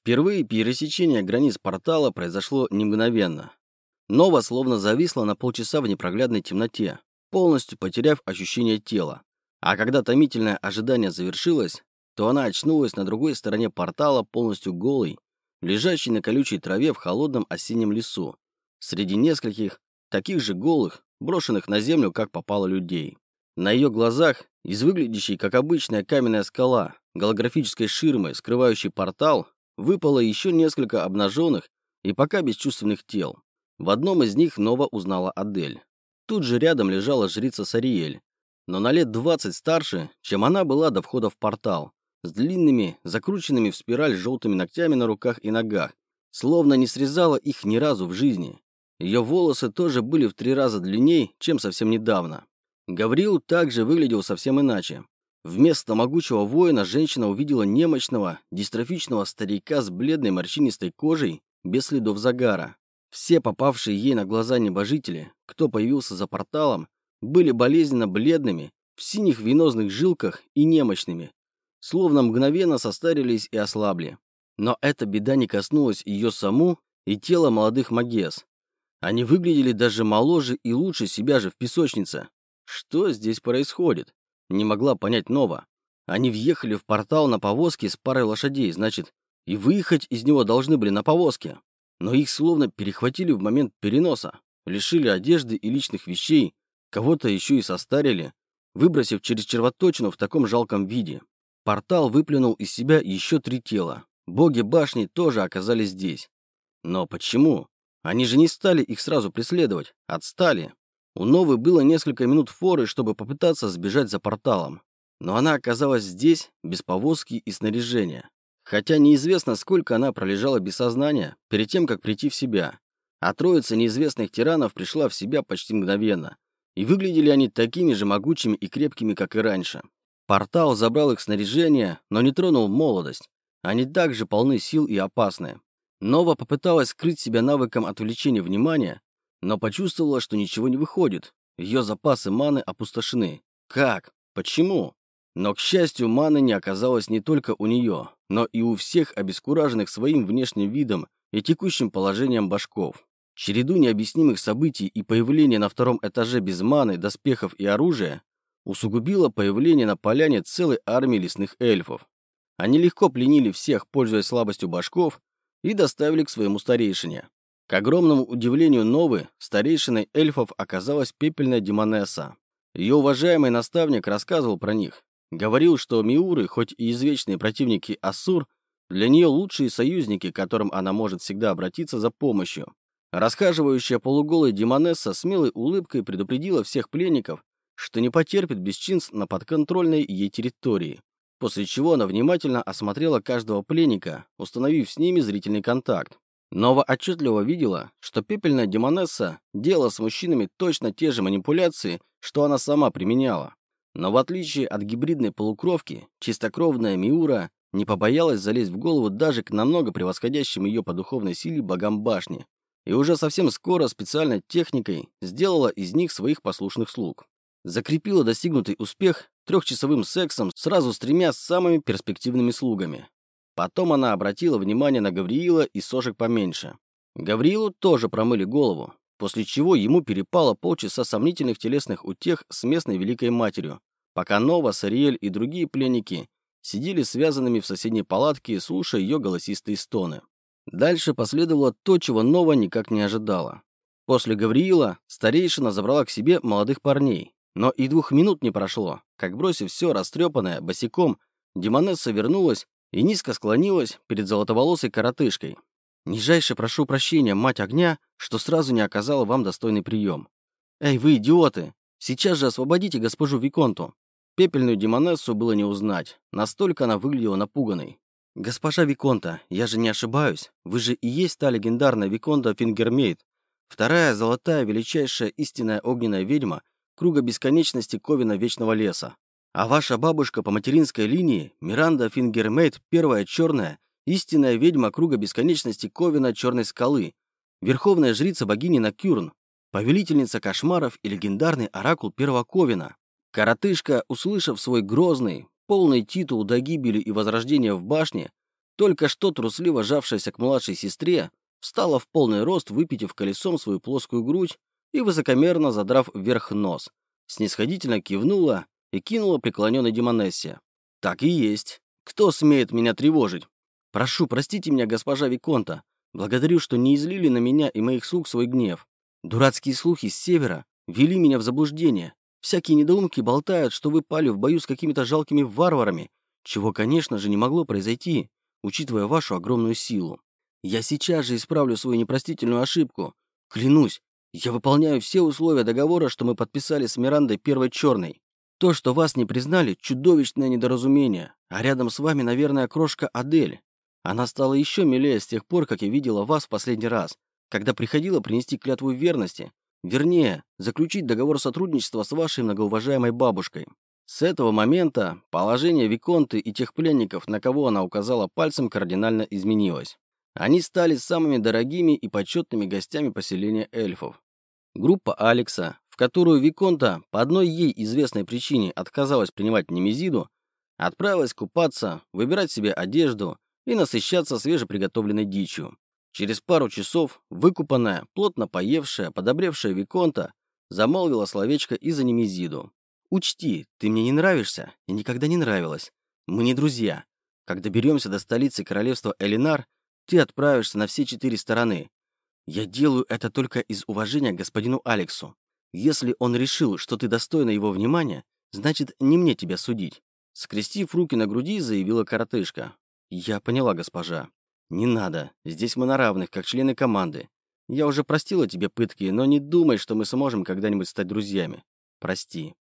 Впервые пересечение границ портала произошло не мгновенно. Нова словно зависла на полчаса в непроглядной темноте, полностью потеряв ощущение тела. А когда томительное ожидание завершилось, то она очнулась на другой стороне портала полностью голой, лежащей на колючей траве в холодном осеннем лесу, среди нескольких таких же голых, брошенных на землю, как попало людей. На ее глазах, из выглядящей как обычная каменная скала, голографической ширмой, скрывающей портал, выпало еще несколько обнаженных и пока бесчувственных тел. В одном из них Нова узнала Адель. Тут же рядом лежала жрица Сариэль, но на лет 20 старше, чем она была до входа в портал, с длинными, закрученными в спираль желтыми ногтями на руках и ногах, словно не срезала их ни разу в жизни. Ее волосы тоже были в три раза длиннее, чем совсем недавно. Гаврил также выглядел совсем иначе. Вместо могучего воина женщина увидела немощного, дистрофичного старика с бледной морщинистой кожей, без следов загара. Все попавшие ей на глаза небожители, кто появился за порталом, были болезненно бледными, в синих венозных жилках и немощными, словно мгновенно состарились и ослабли. Но эта беда не коснулась ее саму и тела молодых магес. Они выглядели даже моложе и лучше себя же в песочнице. Что здесь происходит? Не могла понять Нова. Они въехали в портал на повозке с парой лошадей, значит, и выехать из него должны были на повозке. Но их словно перехватили в момент переноса, лишили одежды и личных вещей, кого-то еще и состарили, выбросив через червоточину в таком жалком виде. Портал выплюнул из себя еще три тела. Боги башни тоже оказались здесь. Но почему? Они же не стали их сразу преследовать, отстали. У Новы было несколько минут форы, чтобы попытаться сбежать за порталом. Но она оказалась здесь, без повозки и снаряжения. Хотя неизвестно, сколько она пролежала без сознания, перед тем, как прийти в себя. А троица неизвестных тиранов пришла в себя почти мгновенно. И выглядели они такими же могучими и крепкими, как и раньше. Портал забрал их снаряжение, но не тронул молодость. Они также полны сил и опасны. Нова попыталась скрыть себя навыком отвлечения внимания, но почувствовала, что ничего не выходит. Ее запасы маны опустошены. Как? Почему? Но, к счастью, маны не оказалось не только у нее, но и у всех обескураженных своим внешним видом и текущим положением башков. Череду необъяснимых событий и появление на втором этаже без маны, доспехов и оружия усугубило появление на поляне целой армии лесных эльфов. Они легко пленили всех, пользуясь слабостью башков, и доставили к своему старейшине. К огромному удивлению Новы, старейшиной эльфов оказалась пепельная демонесса. Ее уважаемый наставник рассказывал про них. Говорил, что Миуры, хоть и извечные противники Ассур, для нее лучшие союзники, к которым она может всегда обратиться за помощью. Расхаживающая полуголая демонесса смелой улыбкой предупредила всех пленников, что не потерпит бесчинств на подконтрольной ей территории, после чего она внимательно осмотрела каждого пленника, установив с ними зрительный контакт. Нова отчетливо видела, что пепельная демонесса делала с мужчинами точно те же манипуляции, что она сама применяла. Но в отличие от гибридной полукровки, чистокровная Миура не побоялась залезть в голову даже к намного превосходящим ее по духовной силе богам башни, и уже совсем скоро специальной техникой сделала из них своих послушных слуг закрепила достигнутый успех трехчасовым сексом сразу с тремя самыми перспективными слугами. Потом она обратила внимание на Гавриила и сошек поменьше. Гавриилу тоже промыли голову, после чего ему перепало полчаса сомнительных телесных утех с местной Великой Матерью, пока Нова, Сариэль и другие пленники сидели связанными в соседней палатке, слушая ее голосистые стоны. Дальше последовало то, чего Нова никак не ожидала. После Гавриила старейшина забрала к себе молодых парней, но и двух минут не прошло, как бросив все растрепанное, босиком, Демонесса вернулась и низко склонилась перед золотоволосой коротышкой. «Нижайше прошу прощения, мать огня, что сразу не оказала вам достойный прием. Эй, вы идиоты! Сейчас же освободите госпожу Виконту!» Пепельную Демонессу было не узнать, настолько она выглядела напуганной. «Госпожа Виконта, я же не ошибаюсь, вы же и есть та легендарная Виконта Фингермейт, вторая золотая величайшая истинная огненная ведьма, круга бесконечности Ковина Вечного Леса. А ваша бабушка по материнской линии, Миранда Фингермейт, первая черная, истинная ведьма круга бесконечности Ковина Черной Скалы, верховная жрица богини Накюрн, повелительница кошмаров и легендарный оракул Первого Ковина. Коротышка, услышав свой грозный, полный титул до гибели и возрождения в башне, Только что трусливо жавшаяся к младшей сестре встала в полный рост, выпитив колесом свою плоскую грудь и высокомерно задрав вверх нос, снисходительно кивнула и кинула преклоненной Демонессе. «Так и есть. Кто смеет меня тревожить? Прошу, простите меня, госпожа Виконта. Благодарю, что не излили на меня и моих слуг свой гнев. Дурацкие слухи с севера вели меня в заблуждение. Всякие недоумки болтают, что вы пали в бою с какими-то жалкими варварами, чего, конечно же, не могло произойти, учитывая вашу огромную силу. Я сейчас же исправлю свою непростительную ошибку. Клянусь, я выполняю все условия договора, что мы подписали с Мирандой Первой Черной. То, что вас не признали, чудовищное недоразумение, а рядом с вами, наверное, крошка Адель. Она стала еще милее с тех пор, как я видела вас в последний раз, когда приходила принести клятву верности, вернее, заключить договор сотрудничества с вашей многоуважаемой бабушкой. С этого момента положение Виконты и тех пленников, на кого она указала пальцем, кардинально изменилось. Они стали самыми дорогими и почетными гостями поселения эльфов. Группа Алекса, которую Виконта по одной ей известной причине отказалась принимать немезиду, отправилась купаться, выбирать себе одежду и насыщаться свежеприготовленной дичью. Через пару часов выкупанная, плотно поевшая, подобревшая Виконта замолвила словечко и за немезиду. «Учти, ты мне не нравишься и никогда не нравилась. Мы не друзья. Как доберемся до столицы королевства Элинар, ты отправишься на все четыре стороны. Я делаю это только из уважения к господину Алексу. Если он решил, что ты достойна его внимания, значит, не мне тебя судить. Скрестив руки на груди, заявила коротышка. Я поняла, госпожа. Не надо. Здесь мы на равных, как члены команды. Я уже простила тебе пытки, но не думай, что мы сможем когда-нибудь стать друзьями. Прости.